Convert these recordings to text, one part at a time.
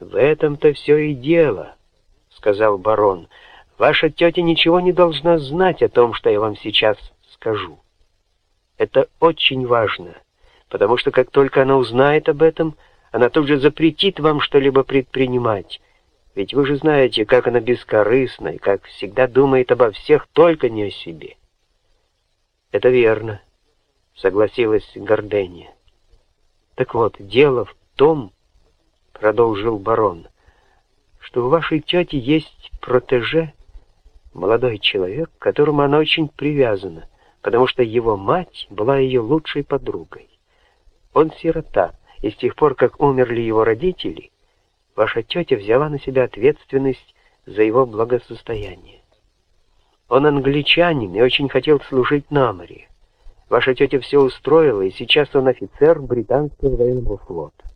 В этом-то все и дело, сказал барон. Ваша тетя ничего не должна знать о том, что я вам сейчас скажу. Это очень важно, потому что как только она узнает об этом, она тут же запретит вам что-либо предпринимать. Ведь вы же знаете, как она бескорыстна и как всегда думает обо всех, только не о себе. Это верно, согласилась Гордения. Так вот, дело в том, продолжил барон, что у вашей тети есть протеже, молодой человек, к которому она очень привязана, потому что его мать была ее лучшей подругой. Он сирота, и с тех пор, как умерли его родители, ваша тетя взяла на себя ответственность за его благосостояние. Он англичанин и очень хотел служить на море. Ваша тетя все устроила, и сейчас он офицер британского военного флота.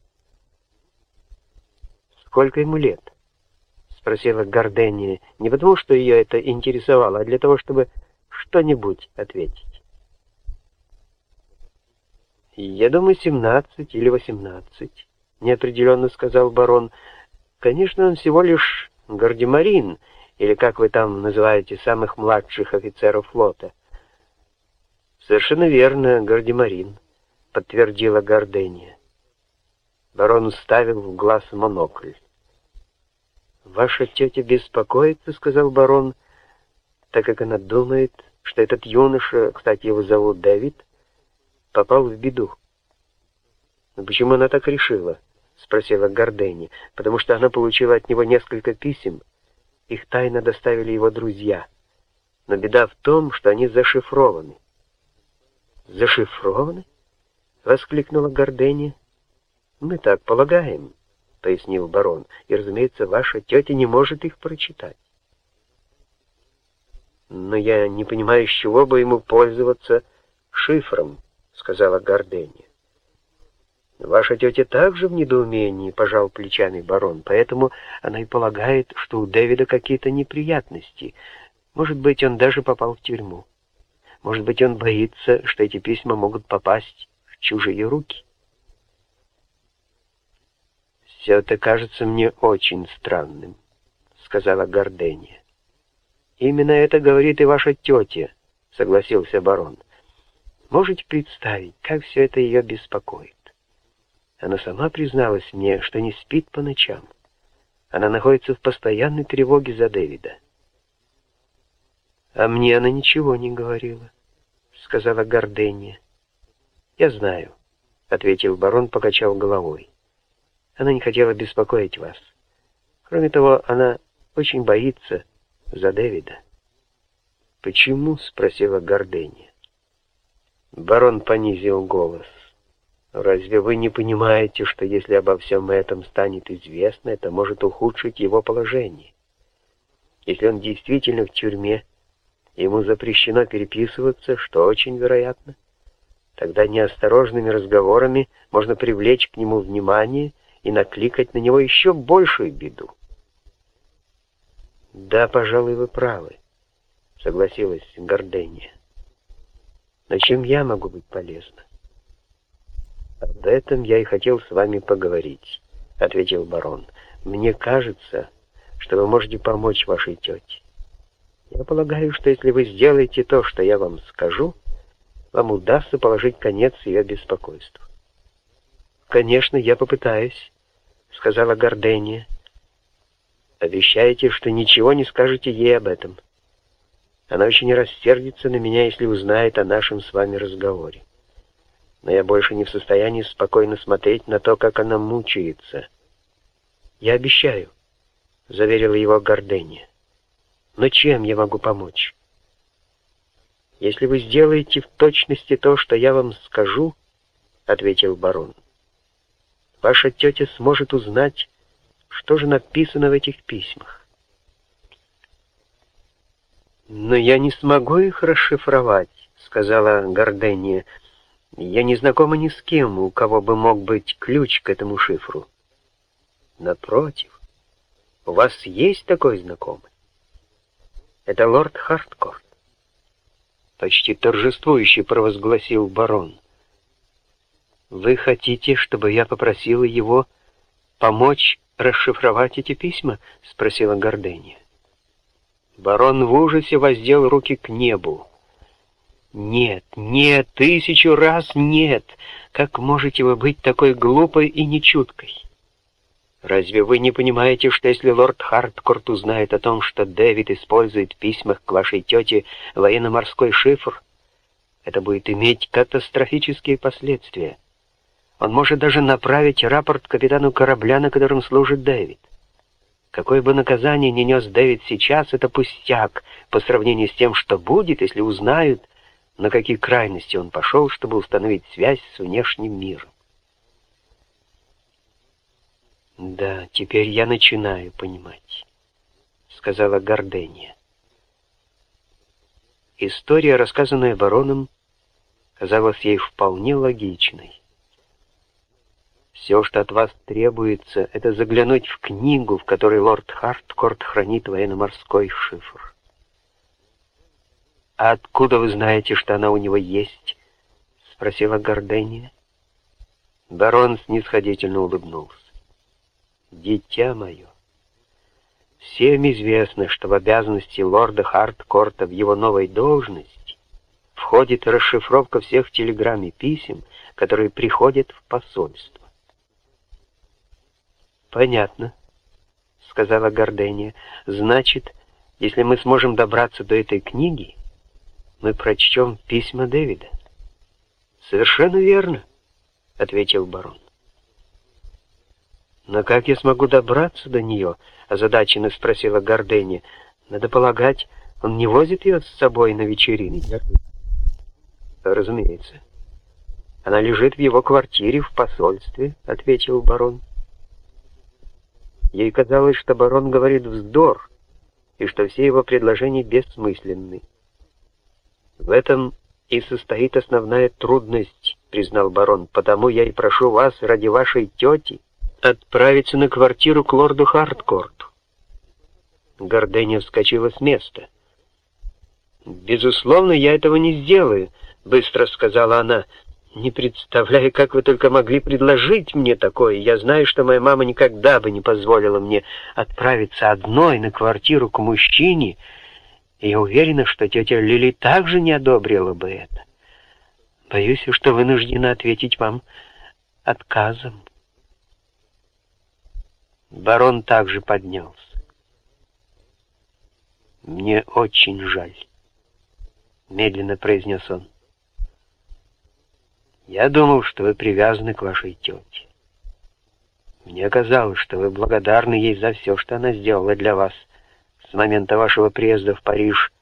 Сколько ему лет? Спросила Гордения, не потому, что ее это интересовало, а для того, чтобы что-нибудь ответить. «Я думаю, семнадцать или восемнадцать», — неопределенно сказал барон. «Конечно, он всего лишь гардемарин, или как вы там называете самых младших офицеров флота». «Совершенно верно, гардемарин», — подтвердила Гордения. Барон уставил в глаз монокль. «Ваша тетя беспокоится», — сказал барон, — «так как она думает, что этот юноша, кстати, его зовут Дэвид, попал в беду. «Но почему она так решила?» — спросила Гордени. «Потому что она получила от него несколько писем. Их тайно доставили его друзья. Но беда в том, что они зашифрованы». «Зашифрованы?» — воскликнула Гордени. «Мы так полагаем», — пояснил барон. «И, разумеется, ваша тетя не может их прочитать». «Но я не понимаю, с чего бы ему пользоваться шифром», сказала Гордения. Ваша тетя также в недоумении, пожал плечами барон, поэтому она и полагает, что у Дэвида какие-то неприятности. Может быть, он даже попал в тюрьму. Может быть, он боится, что эти письма могут попасть в чужие руки. «Все это кажется мне очень странным», — сказала Гордения. «Именно это говорит и ваша тетя», — согласился барон. Можете представить, как все это ее беспокоит? Она сама призналась мне, что не спит по ночам. Она находится в постоянной тревоге за Дэвида. «А мне она ничего не говорила», — сказала Гордения. «Я знаю», — ответил барон, покачал головой. «Она не хотела беспокоить вас. Кроме того, она очень боится за Дэвида». «Почему?» — спросила Гордения. Барон понизил голос. «Разве вы не понимаете, что если обо всем этом станет известно, это может ухудшить его положение? Если он действительно в тюрьме, ему запрещено переписываться, что очень вероятно, тогда неосторожными разговорами можно привлечь к нему внимание и накликать на него еще большую беду». «Да, пожалуй, вы правы», — согласилась Гордения. Но чем я могу быть полезна? Об этом я и хотел с вами поговорить, ответил барон. Мне кажется, что вы можете помочь вашей тете. Я полагаю, что если вы сделаете то, что я вам скажу, вам удастся положить конец ее беспокойству. «Конечно, я попытаюсь», — сказала Гордения. «Обещаете, что ничего не скажете ей об этом?» Она очень рассердится на меня, если узнает о нашем с вами разговоре. Но я больше не в состоянии спокойно смотреть на то, как она мучается. Я обещаю, — заверила его Гордения. Но чем я могу помочь? Если вы сделаете в точности то, что я вам скажу, — ответил барон, — ваша тетя сможет узнать, что же написано в этих письмах. «Но я не смогу их расшифровать», — сказала Гордения. «Я не знакома ни с кем, у кого бы мог быть ключ к этому шифру». «Напротив, у вас есть такой знакомый?» «Это лорд Харткорт», — почти торжествующе провозгласил барон. «Вы хотите, чтобы я попросила его помочь расшифровать эти письма?» — спросила Гордения. Барон в ужасе воздел руки к небу. «Нет, нет, тысячу раз нет! Как можете вы быть такой глупой и нечуткой? Разве вы не понимаете, что если лорд Харткорт узнает о том, что Дэвид использует в письмах к вашей тете военно-морской шифр, это будет иметь катастрофические последствия? Он может даже направить рапорт капитану корабля, на котором служит Дэвид. Какое бы наказание ни нес Дэвид сейчас, это пустяк по сравнению с тем, что будет, если узнают, на какие крайности он пошел, чтобы установить связь с внешним миром. «Да, теперь я начинаю понимать», — сказала Гордения. История, рассказанная бароном, казалась ей вполне логичной. Все, что от вас требуется, это заглянуть в книгу, в которой лорд Харткорт хранит военно-морской шифр. «А откуда вы знаете, что она у него есть?» — спросила Гордения. Барон снисходительно улыбнулся. «Дитя мое, всем известно, что в обязанности лорда Харткорта в его новой должности входит расшифровка всех телеграмм и писем, которые приходят в посольство. «Понятно», — сказала Гордения. «Значит, если мы сможем добраться до этой книги, мы прочтем письма Дэвида». «Совершенно верно», — ответил барон. «Но как я смогу добраться до нее?» — озадаченно спросила Гордения. «Надо полагать, он не возит ее с собой на вечерины?» «Разумеется. Она лежит в его квартире в посольстве», — ответил барон. Ей казалось, что барон говорит вздор, и что все его предложения бессмысленны. В этом и состоит основная трудность, признал барон, потому я и прошу вас ради вашей тети отправиться на квартиру к лорду Харткорту. Горденя вскочила с места. «Безусловно, я этого не сделаю», — быстро сказала она. Не представляю, как вы только могли предложить мне такое. Я знаю, что моя мама никогда бы не позволила мне отправиться одной на квартиру к мужчине, и я уверена, что тетя Лили также не одобрила бы это. Боюсь, что вынуждена ответить вам отказом. Барон также поднялся. «Мне очень жаль», — медленно произнес он. Я думал, что вы привязаны к вашей тете. Мне казалось, что вы благодарны ей за все, что она сделала для вас с момента вашего приезда в Париж,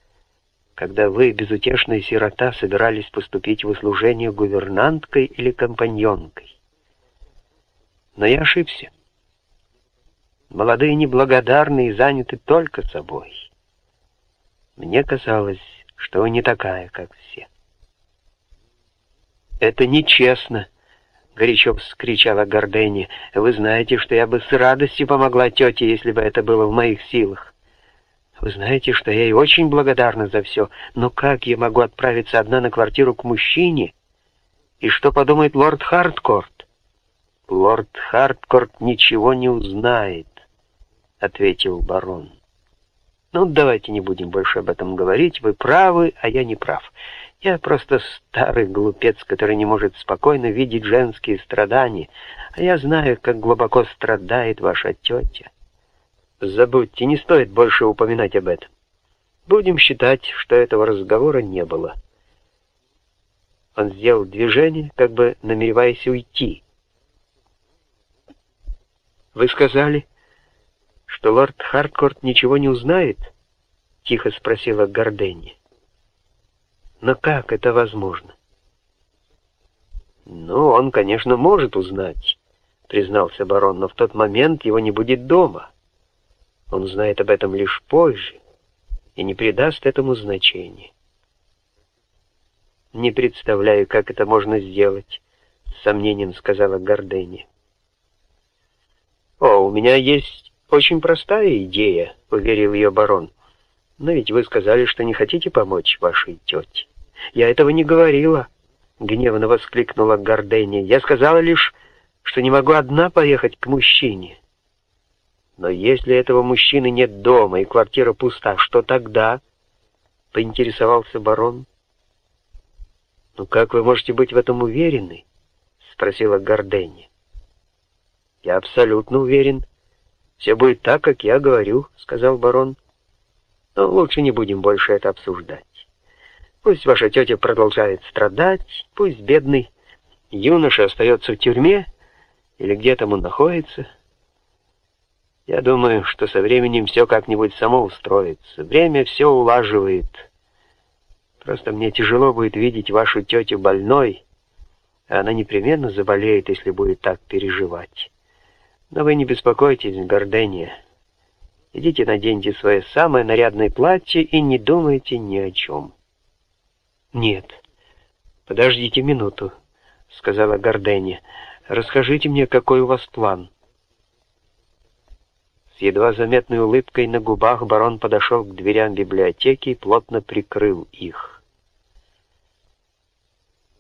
когда вы, безутешная сирота, собирались поступить в услужение гувернанткой или компаньонкой. Но я ошибся. Молодые неблагодарные заняты только собой. Мне казалось, что вы не такая, как все. «Это нечестно!» — горячо вскричала Гордени. «Вы знаете, что я бы с радостью помогла тете, если бы это было в моих силах. Вы знаете, что я ей очень благодарна за все, но как я могу отправиться одна на квартиру к мужчине? И что подумает лорд Харткорт?» «Лорд Харткорт ничего не узнает», — ответил барон. «Ну, давайте не будем больше об этом говорить. Вы правы, а я не прав. Я просто старый глупец, который не может спокойно видеть женские страдания, а я знаю, как глубоко страдает ваша тетя. Забудьте, не стоит больше упоминать об этом. Будем считать, что этого разговора не было. Он сделал движение, как бы намереваясь уйти. «Вы сказали, что лорд Харткорт ничего не узнает?» — тихо спросила Горденни. Но как это возможно? Ну, он, конечно, может узнать, признался барон, но в тот момент его не будет дома. Он узнает об этом лишь позже и не придаст этому значения. Не представляю, как это можно сделать, с сомнением сказала Гордени. О, у меня есть очень простая идея, уверил ее барон. Но ведь вы сказали, что не хотите помочь вашей тете. Я этого не говорила, гневно воскликнула Гордения. Я сказала лишь, что не могу одна поехать к мужчине. Но если этого мужчины нет дома и квартира пуста, что тогда? Поинтересовался барон. Ну как вы можете быть в этом уверены? Спросила Горденни. Я абсолютно уверен. Все будет так, как я говорю, сказал барон. Но лучше не будем больше это обсуждать. Пусть ваша тетя продолжает страдать, пусть бедный юноша остается в тюрьме, или где там он находится. Я думаю, что со временем все как-нибудь само устроится. Время все улаживает. Просто мне тяжело будет видеть вашу тетю больной, а она непременно заболеет, если будет так переживать. Но вы не беспокойтесь, Гордения. Идите наденьте свое самое нарядное платье и не думайте ни о чем. Нет, подождите минуту, сказала Гордения. Расскажите мне, какой у вас план. С едва заметной улыбкой на губах барон подошел к дверям библиотеки и плотно прикрыл их.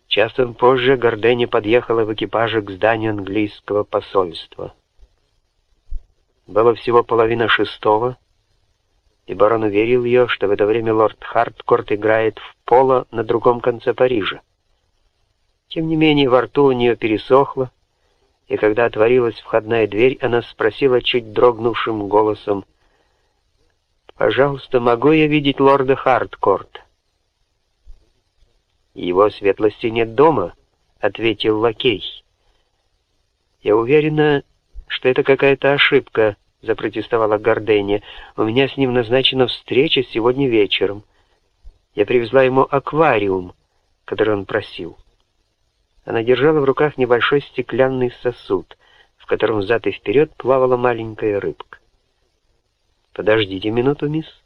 Часом позже Гордени подъехала в экипаже к зданию английского посольства. Было всего половина шестого, и барон уверил ее, что в это время лорд Харткорт играет в поло на другом конце Парижа. Тем не менее, во рту у нее пересохло, и когда отворилась входная дверь, она спросила чуть дрогнувшим голосом, «Пожалуйста, могу я видеть лорда Харткорт?» «Его светлости нет дома», — ответил лакей. «Я уверена, что это какая-то ошибка», — запротестовала Гордения. «У меня с ним назначена встреча сегодня вечером. Я привезла ему аквариум, который он просил». Она держала в руках небольшой стеклянный сосуд, в котором взад и вперед плавала маленькая рыбка. «Подождите минуту, мисс».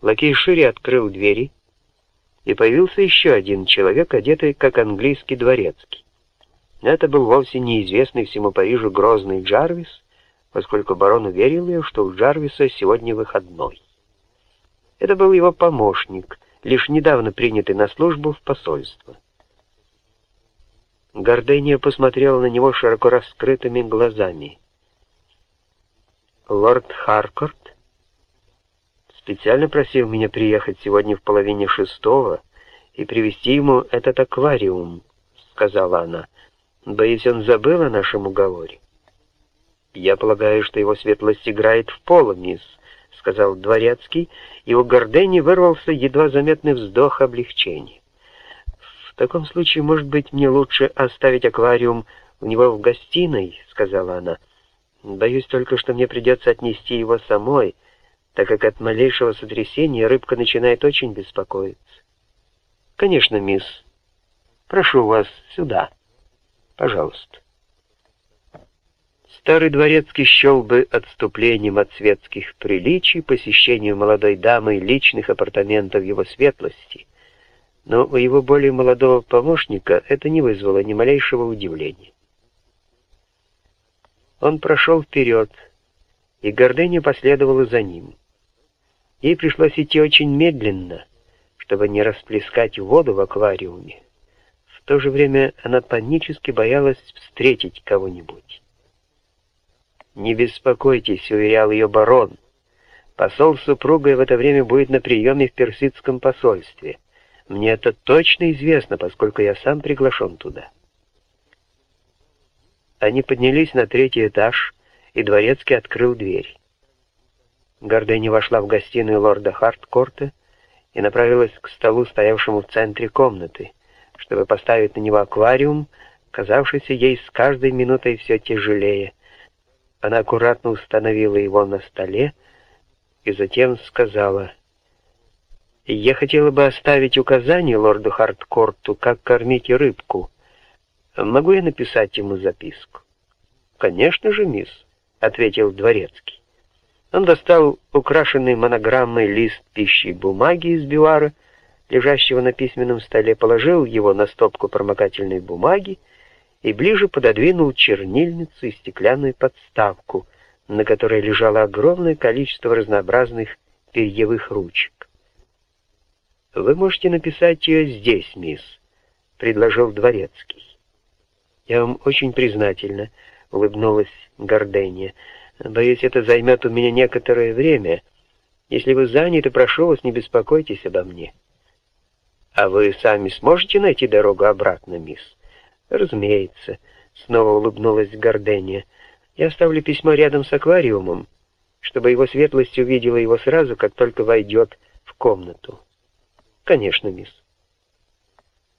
Лакей шире открыл двери, и появился еще один человек, одетый как английский дворецкий. Это был вовсе неизвестный всему Парижу грозный Джарвис, поскольку барон уверил ее, что у Джарвиса сегодня выходной. Это был его помощник, лишь недавно принятый на службу в посольство. Гордения посмотрела на него широко раскрытыми глазами. «Лорд Харкорт специально просил меня приехать сегодня в половине шестого и привезти ему этот аквариум», — сказала она. «Боюсь, он забыл о нашем уговоре». «Я полагаю, что его светлость играет в поло, мисс», — сказал дворецкий, и у Гордени вырвался едва заметный вздох облегчения. «В таком случае, может быть, мне лучше оставить аквариум у него в гостиной», — сказала она. «Боюсь только, что мне придется отнести его самой, так как от малейшего сотрясения рыбка начинает очень беспокоиться». «Конечно, мисс. Прошу вас сюда. Пожалуйста». Старый дворецкий счел бы отступлением от светских приличий посещению молодой дамы личных апартаментов его светлости — но у его более молодого помощника это не вызвало ни малейшего удивления. Он прошел вперед, и Гордыня последовала за ним. Ей пришлось идти очень медленно, чтобы не расплескать воду в аквариуме. В то же время она панически боялась встретить кого-нибудь. «Не беспокойтесь», — уверял ее барон. «Посол с супругой в это время будет на приеме в персидском посольстве». Мне это точно известно, поскольку я сам приглашен туда. Они поднялись на третий этаж, и дворецкий открыл дверь. Гордени вошла в гостиную лорда Харткорта и направилась к столу, стоявшему в центре комнаты, чтобы поставить на него аквариум, казавшийся ей с каждой минутой все тяжелее. Она аккуратно установила его на столе и затем сказала — я хотела бы оставить указание лорду Харткорту, как кормить рыбку. Могу я написать ему записку? Конечно же, мисс, ответил дворецкий. Он достал украшенный монограммой лист пищи бумаги из бивара, лежащего на письменном столе, положил его на стопку промокательной бумаги и ближе пододвинул чернильницу и стеклянную подставку, на которой лежало огромное количество разнообразных перьевых ручек. «Вы можете написать ее здесь, мисс», — предложил Дворецкий. «Я вам очень признательна», — улыбнулась Гордения. Боюсь, это займет у меня некоторое время. Если вы заняты, прошу вас, не беспокойтесь обо мне. А вы сами сможете найти дорогу обратно, мисс? Разумеется, снова улыбнулась Гордения. Я оставлю письмо рядом с аквариумом, чтобы его светлость увидела его сразу, как только войдет в комнату. Конечно, мисс.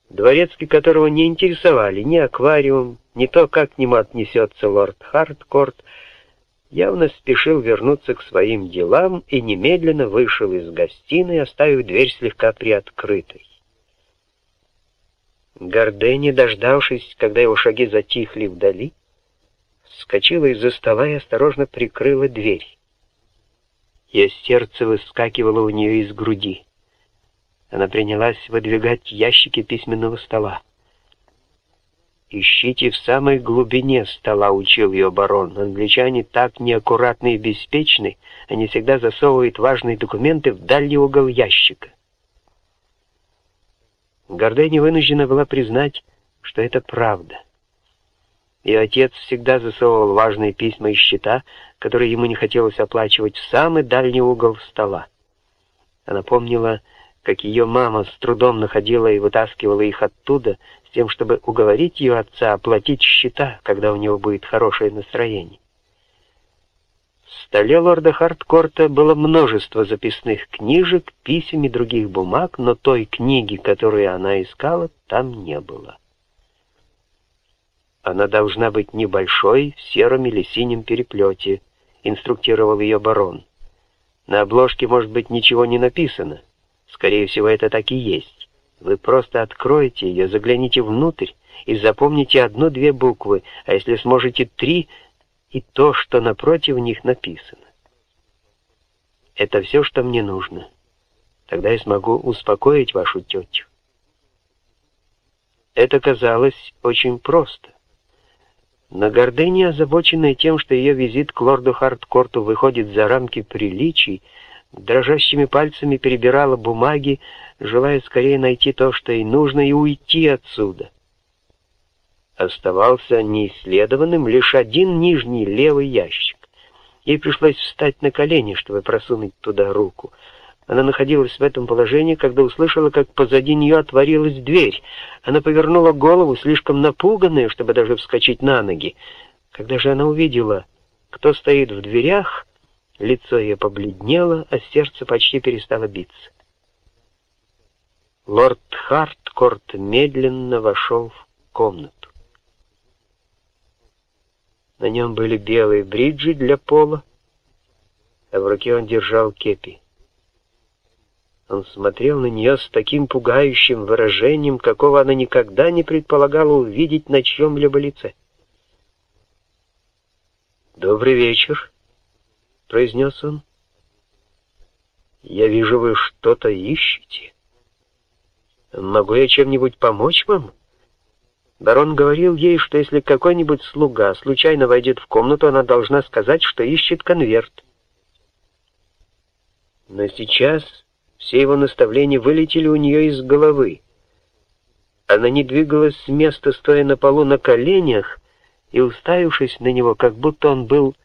Дворецкий, которого не интересовали ни аквариум, ни то, как к нему отнесется лорд Харткорт, явно спешил вернуться к своим делам и немедленно вышел из гостиной, оставив дверь слегка приоткрытой. Гордени, дождавшись, когда его шаги затихли вдали, вскочила из-за стола и осторожно прикрыла дверь. Ее сердце выскакивало у нее из груди. Она принялась выдвигать ящики письменного стола. «Ищите в самой глубине стола», — учил ее барон. «Англичане так неаккуратны и беспечны, они всегда засовывают важные документы в дальний угол ящика». Гордени вынуждена была признать, что это правда. Ее отец всегда засовывал важные письма и счета, которые ему не хотелось оплачивать, в самый дальний угол стола. Она помнила, как ее мама с трудом находила и вытаскивала их оттуда, тем, чтобы уговорить ее отца оплатить счета, когда у него будет хорошее настроение. В столе лорда Харткорта было множество записных книжек, писем и других бумаг, но той книги, которую она искала, там не было. Она должна быть небольшой, в сером или синем переплете, инструктировал ее барон. На обложке, может быть, ничего не написано. Скорее всего, это так и есть. Вы просто откроете ее, загляните внутрь и запомните одну-две буквы, а если сможете три, и то, что напротив них написано. Это все, что мне нужно. Тогда я смогу успокоить вашу тетю. Это казалось очень просто. Но гордыня, озабоченная тем, что ее визит к лорду Харткорту выходит за рамки приличий, дрожащими пальцами перебирала бумаги, желая скорее найти то, что ей нужно, и уйти отсюда. Оставался неисследованным лишь один нижний левый ящик. Ей пришлось встать на колени, чтобы просунуть туда руку. Она находилась в этом положении, когда услышала, как позади нее отворилась дверь. Она повернула голову, слишком напуганная, чтобы даже вскочить на ноги. Когда же она увидела, кто стоит в дверях, лицо ее побледнело, а сердце почти перестало биться. Лорд Харткорт медленно вошел в комнату. На нем были белые бриджи для пола, а в руке он держал кепи. Он смотрел на нее с таким пугающим выражением, какого она никогда не предполагала увидеть на чьем-либо лице. «Добрый вечер», — произнес он. «Я вижу, вы что-то ищете». Могу я чем-нибудь помочь вам? Барон говорил ей, что если какой-нибудь слуга случайно войдет в комнату, она должна сказать, что ищет конверт. Но сейчас все его наставления вылетели у нее из головы. Она не двигалась с места, стоя на полу на коленях и уставившись на него, как будто он был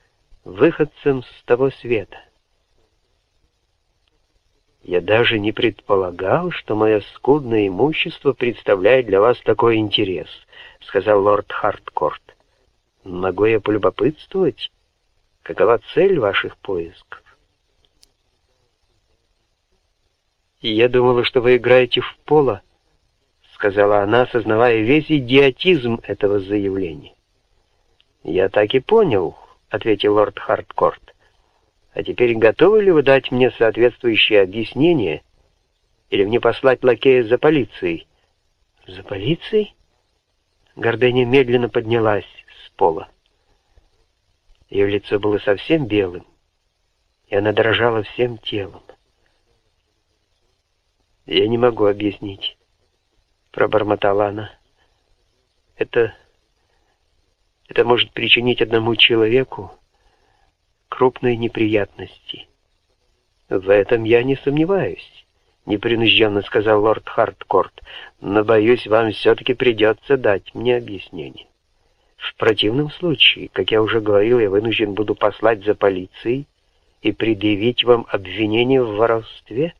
выходцем с того света. Я даже не предполагал, что мое скудное имущество представляет для вас такой интерес, сказал лорд Харткорт. Могу я полюбопытствовать, какова цель ваших поисков? Я думала, что вы играете в поло, сказала она, осознавая весь идиотизм этого заявления. Я так и понял, ответил лорд Харткорт. А теперь готовы ли вы дать мне соответствующее объяснение, или мне послать лакея за полицией? За полицией? Гордыня медленно поднялась с пола. Ее лицо было совсем белым, и она дрожала всем телом. «Я не могу объяснить», — пробормотала она. «Это... это может причинить одному человеку крупные неприятности. В этом я не сомневаюсь, непринужденно сказал лорд Харткорт, но боюсь, вам все-таки придется дать мне объяснение. В противном случае, как я уже говорил, я вынужден буду послать за полицией и предъявить вам обвинение в воровстве.